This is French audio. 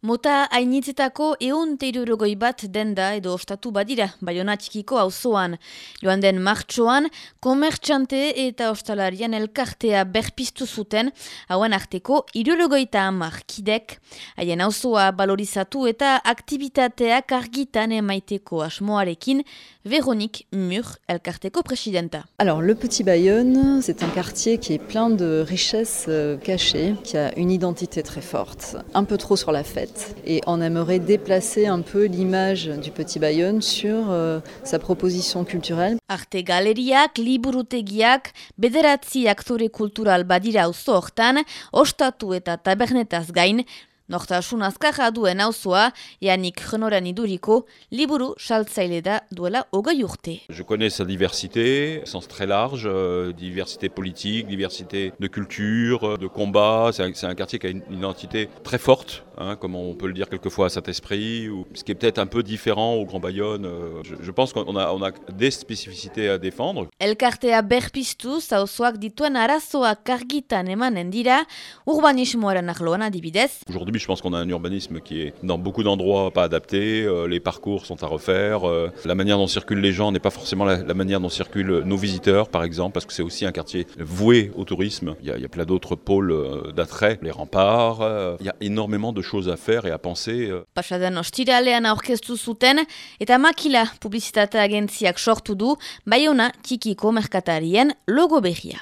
Mota hainitzetako eun teirurogoi bat denda edo ostatu badira, baiona txikiko auzoan. Joan den martxoan, komertxante eta ostalarian elkartea berpiztu zuten, hauen arteko irurogoita amar kidek, haien auzoa balorizatu eta aktivitateak argitan emaiteko asmoarekin, Véronique Mur, elkarteko presidenta. Alors, le Petit Bayonne, c'est un quartier qui est plein de richesses euh, cachées, qui a une identité très forte, un peu trop sur la fête. Et on aimerait déplacer un peu l'image du Petit Bayonne sur euh, sa proposition culturelle. Arte galeriak, liburutegiak, bederatzi aktore kultural badira auzo hortan, ostatu eta tabernetaz gain, Nortasun azkarra duen auzoa, Yannick Renoran iduriko, liburu saltzaile da duela hogei urte. Je connais sa diversité, sens très large, euh, diversité politique, diversité de culture, de combat. C'est un, un, quartier qui a une, identité très forte, hein, comme on peut le dire quelquefois à Saint-Esprit, ou ce qui est peut-être un peu différent au Grand Bayonne. Euh, je, je, pense qu'on a, on a des spécificités à défendre. Elkartea berpiztu, auzoak dituen arazoak argitan emanen dira, urbanismoaren arloan adibidez. Aujourd'hui, je pense qu'on a un urbanisme qui est dans beaucoup d'endroits pas adapté, euh, les parcours sont à refaire, euh, la manière dont circulent les gens n'est pas forcément la, manière dont circulent nos visiteurs, par exemple, parce que c'est aussi un quartier voué au tourisme. Il y a, plein d'autres pôles euh, d'attrait, les remparts, il y a énormément de choses à faire et à penser. Ostiralean aurkeztu zuten, eta makila publizitate agentziak sortu du, baiona txikiko merkatarien logo berria.